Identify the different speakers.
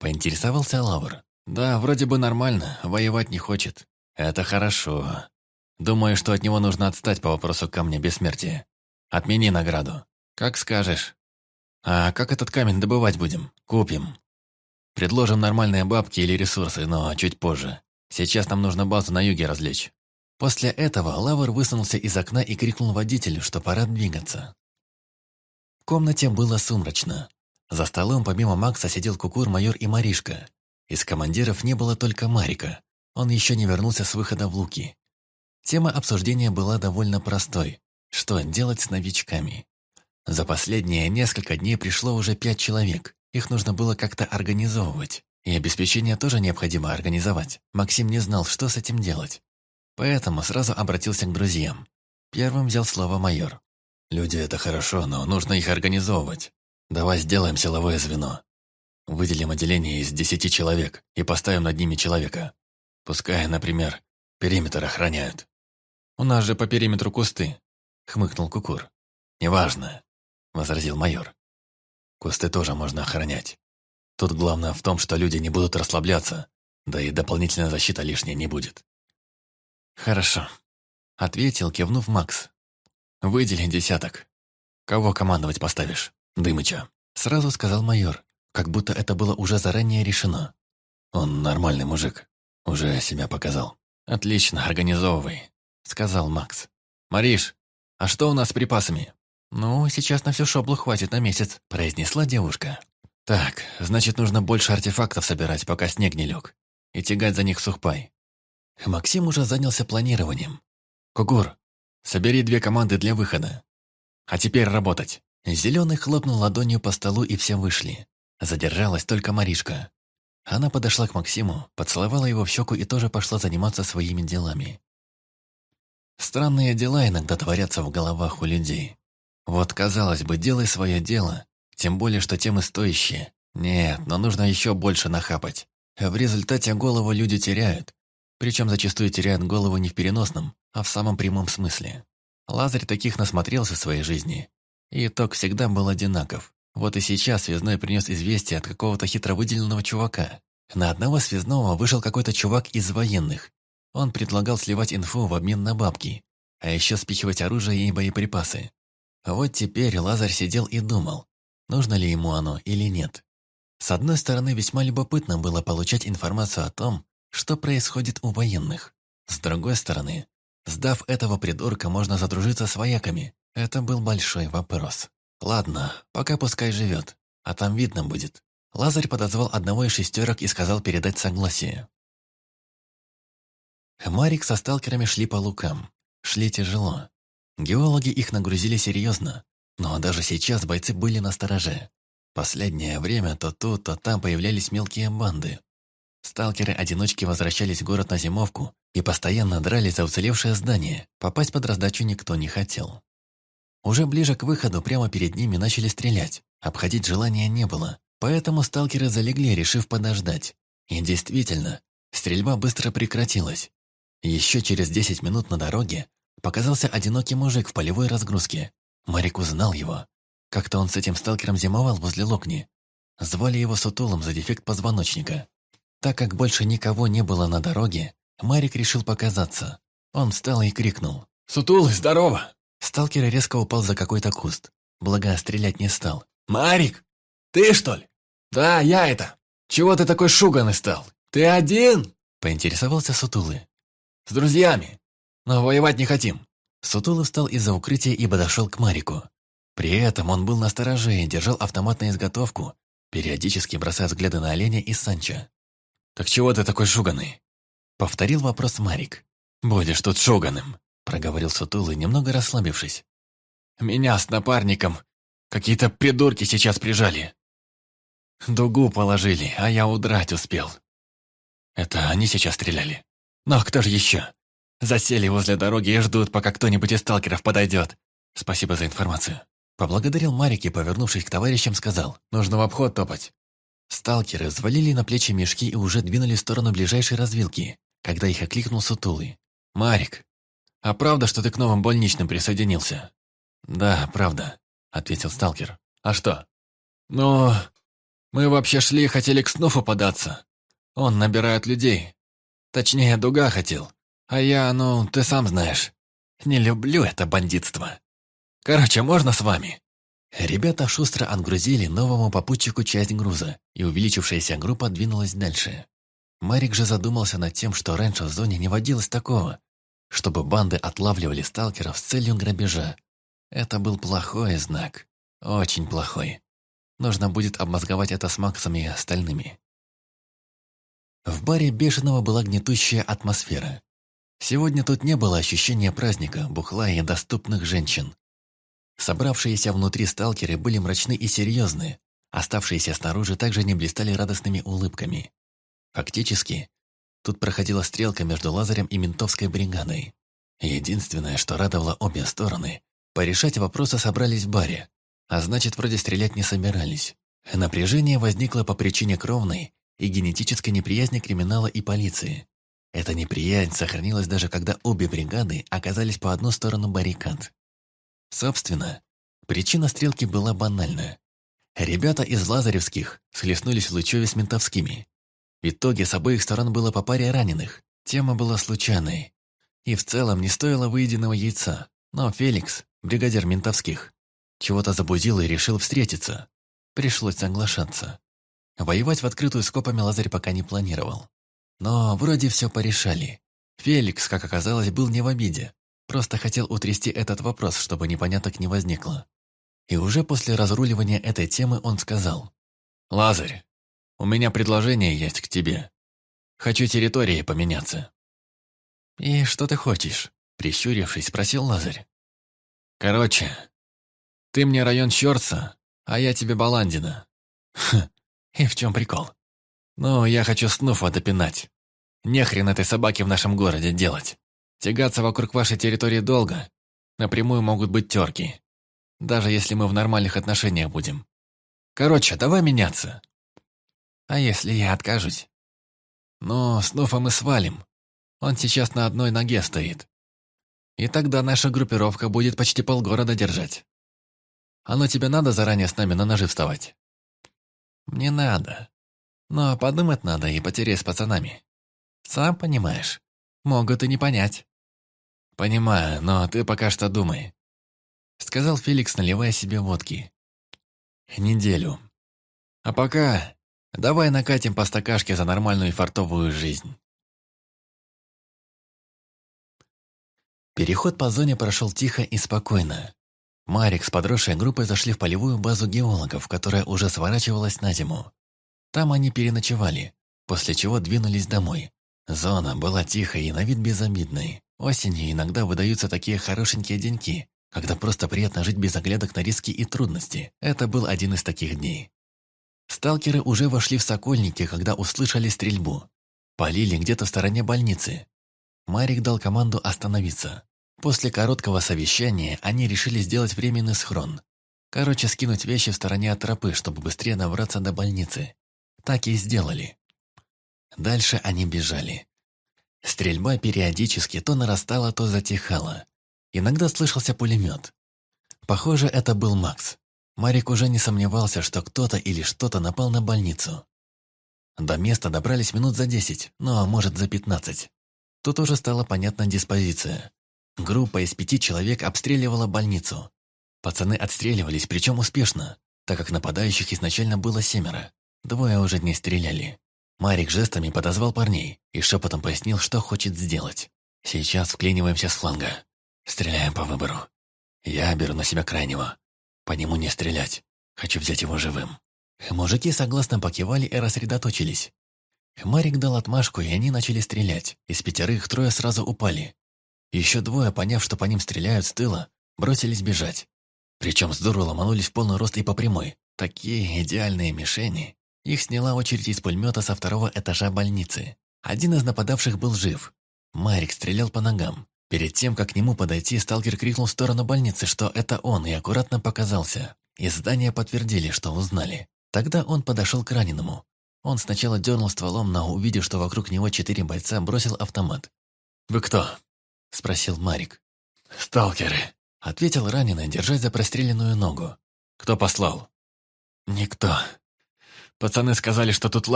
Speaker 1: Поинтересовался Лавр. «Да, вроде бы нормально, воевать не хочет. Это хорошо. Думаю, что от него нужно отстать по вопросу камня бессмертия. Отмени награду. Как скажешь. А как этот камень добывать будем? Купим. Предложим нормальные бабки или ресурсы, но чуть позже. Сейчас нам нужно базу на юге развлечь». После этого Лавр высунулся из окна и крикнул водителю, что пора двигаться. В комнате было сумрачно. За столом помимо Макса сидел Кукур, майор и Маришка. Из командиров не было только Марика. Он еще не вернулся с выхода в Луки. Тема обсуждения была довольно простой. Что делать с новичками? За последние несколько дней пришло уже пять человек. Их нужно было как-то организовывать. И обеспечение тоже необходимо организовать. Максим не знал, что с этим делать. Поэтому сразу обратился к друзьям. Первым взял слово майор. «Люди — это хорошо, но нужно их организовывать. Давай сделаем силовое звено. Выделим отделение из десяти человек и поставим над ними человека. Пускай, например, периметр охраняют. У нас же по периметру кусты», — хмыкнул Кукур. «Неважно», — возразил майор. «Кусты тоже можно охранять. Тут главное в том, что люди не будут расслабляться, да и дополнительная защита лишней не будет». «Хорошо», — ответил, кивнув Макс. «Выдели десяток. Кого командовать поставишь? Дымыча», — сразу сказал майор, как будто это было уже заранее решено. «Он нормальный мужик, уже себя показал». «Отлично, организовывай», — сказал Макс. «Мариш, а что у нас с припасами?» «Ну, сейчас на всю шоблу хватит на месяц», — произнесла девушка. «Так, значит, нужно больше артефактов собирать, пока снег не лег, и тягать за них сухпай». Максим уже занялся планированием. «Кугур, собери две команды для выхода. А теперь работать». Зеленый хлопнул ладонью по столу, и все вышли. Задержалась только Маришка. Она подошла к Максиму, поцеловала его в щеку и тоже пошла заниматься своими делами. Странные дела иногда творятся в головах у людей. Вот, казалось бы, делай свое дело, тем более, что темы стоящие. Нет, но нужно еще больше нахапать. В результате голову люди теряют. Причем зачастую теряют голову не в переносном, а в самом прямом смысле. Лазарь таких насмотрелся в своей жизни. Итог всегда был одинаков. Вот и сейчас связной принес известие от какого-то хитро выделенного чувака. На одного связного вышел какой-то чувак из военных. Он предлагал сливать инфу в обмен на бабки, а еще спихивать оружие и боеприпасы. Вот теперь Лазарь сидел и думал, нужно ли ему оно или нет. С одной стороны, весьма любопытно было получать информацию о том, что происходит у военных. С другой стороны, сдав этого придурка, можно задружиться с вояками. Это был большой вопрос. Ладно, пока пускай живет, а там видно будет. Лазарь подозвал одного из шестерок и сказал передать согласие. Марик со сталкерами шли по лукам. Шли тяжело. Геологи их нагрузили серьезно, но даже сейчас бойцы были на стороже. Последнее время то тут, то там появлялись мелкие банды. Сталкеры-одиночки возвращались в город на зимовку и постоянно дрались за уцелевшее здание. Попасть под раздачу никто не хотел. Уже ближе к выходу прямо перед ними начали стрелять. Обходить желания не было, поэтому сталкеры залегли, решив подождать. И действительно, стрельба быстро прекратилась. Еще через 10 минут на дороге показался одинокий мужик в полевой разгрузке. Марик узнал его. Как-то он с этим сталкером зимовал возле Локни. Звали его Сутулом за дефект позвоночника. Так как больше никого не было на дороге, Марик решил показаться. Он встал и крикнул. «Сутулый, здорово!» Сталкер резко упал за какой-то куст. Благо, стрелять не стал. «Марик, ты что ли?» «Да, я это. Чего ты такой шуганый стал? Ты один?» Поинтересовался Сутулы. «С друзьями. Но воевать не хотим». Сутулы встал из-за укрытия и подошел к Марику. При этом он был настороже и держал автомат на изготовку, периодически бросая взгляды на оленя и Санча. «Так чего ты такой шуганый?» Повторил вопрос Марик. «Будешь тут шуганым», проговорил Сутулый, немного расслабившись. «Меня с напарником какие-то придурки сейчас прижали. Дугу положили, а я удрать успел. Это они сейчас стреляли. Но кто же еще? Засели возле дороги и ждут, пока кто-нибудь из сталкеров подойдет. Спасибо за информацию». Поблагодарил Марик и, повернувшись к товарищам, сказал, «Нужно в обход топать». Сталкеры взвалили на плечи мешки и уже двинули в сторону ближайшей развилки, когда их окликнул Сутулый. «Марик, «А правда, что ты к новым больничным присоединился?» «Да, правда», — ответил сталкер. «А что?» «Ну, Мы вообще шли и хотели к Снуфу податься. Он набирает людей. Точнее, Дуга хотел. А я, ну, ты сам знаешь, не люблю это бандитство. Короче, можно с вами?» Ребята шустро отгрузили новому попутчику часть груза, и увеличившаяся группа двинулась дальше. Марик же задумался над тем, что раньше в зоне не водилось такого, чтобы банды отлавливали сталкеров с целью грабежа. Это был плохой знак. Очень плохой. Нужно будет обмозговать это с Максом и остальными. В баре Бешеного была гнетущая атмосфера. Сегодня тут не было ощущения праздника, бухла и доступных женщин. Собравшиеся внутри сталкеры были мрачны и серьезны, оставшиеся снаружи также не блистали радостными улыбками. Фактически, тут проходила стрелка между Лазарем и ментовской бригадой. Единственное, что радовало обе стороны, порешать вопросы собрались в баре, а значит, вроде стрелять не собирались. Напряжение возникло по причине кровной и генетической неприязни криминала и полиции. Эта неприязнь сохранилась даже когда обе бригады оказались по одну сторону баррикад. Собственно, причина стрелки была банальна. Ребята из Лазаревских схлестнулись в Лучеве с ментовскими. В итоге с обоих сторон было по паре раненых. Тема была случайной. И в целом не стоило выеденного яйца. Но Феликс, бригадир ментовских, чего-то забудил и решил встретиться. Пришлось соглашаться. Воевать в открытую с копами Лазарь пока не планировал. Но вроде все порешали. Феликс, как оказалось, был не в обиде. Просто хотел утрясти этот вопрос, чтобы непоняток не возникло. И уже после разруливания этой темы он сказал. «Лазарь, у меня предложение есть к тебе. Хочу территории поменяться». «И что ты хочешь?» Прищурившись, спросил Лазарь. «Короче, ты мне район Щорца, а я тебе Баландина». «Хм, и в чем прикол?» «Ну, я хочу снуфа допинать. Нехрен этой собаке в нашем городе делать». Тягаться вокруг вашей территории долго. Напрямую могут быть терки. Даже если мы в нормальных отношениях будем. Короче, давай меняться. А если я откажусь? Ну, снова мы свалим. Он сейчас на одной ноге стоит. И тогда наша группировка будет почти полгорода держать. Оно тебе надо заранее с нами на ножи вставать? Не надо. Но подумать надо и потереть с пацанами. Сам понимаешь, могут и не понять. «Понимаю, но ты пока что думай», — сказал Феликс, наливая себе водки. «Неделю. А пока давай накатим по стакашке за нормальную и фартовую жизнь». Переход по зоне прошел тихо и спокойно. Марик с подросшей группой зашли в полевую базу геологов, которая уже сворачивалась на зиму. Там они переночевали, после чего двинулись домой. Зона была тихой и на вид безобидной. Осенью иногда выдаются такие хорошенькие деньки, когда просто приятно жить без оглядок на риски и трудности. Это был один из таких дней. Сталкеры уже вошли в Сокольники, когда услышали стрельбу. Полили где-то в стороне больницы. Марик дал команду остановиться. После короткого совещания они решили сделать временный схрон. Короче, скинуть вещи в стороне от тропы, чтобы быстрее добраться до больницы. Так и сделали. Дальше они бежали. Стрельба периодически то нарастала, то затихала. Иногда слышался пулемет. Похоже, это был Макс. Марик уже не сомневался, что кто-то или что-то напал на больницу. До места добрались минут за десять, ну а может за пятнадцать. Тут уже стала понятна диспозиция. Группа из пяти человек обстреливала больницу. Пацаны отстреливались, причем успешно, так как нападающих изначально было семеро. Двое уже не стреляли. Марик жестами подозвал парней и шепотом пояснил, что хочет сделать. «Сейчас вклиниваемся с фланга. Стреляем по выбору. Я беру на себя крайнего. По нему не стрелять. Хочу взять его живым». Мужики согласно покивали и рассредоточились. Марик дал отмашку, и они начали стрелять. Из пятерых трое сразу упали. Еще двое, поняв, что по ним стреляют с тыла, бросились бежать. Причем здорово ломанулись в полный рост и по прямой. Такие идеальные мишени. Их сняла очередь из пулемета со второго этажа больницы. Один из нападавших был жив. Марик стрелял по ногам. Перед тем, как к нему подойти, сталкер крикнул в сторону больницы, что это он, и аккуратно показался. Из здания подтвердили, что узнали. Тогда он подошел к раненому. Он сначала дернул стволом, но, увидев, что вокруг него четыре бойца, бросил автомат. «Вы кто?» – спросил Марик. «Сталкеры», – ответил раненый, держась за простреленную ногу. «Кто послал?» «Никто», Пацаны сказали, что тут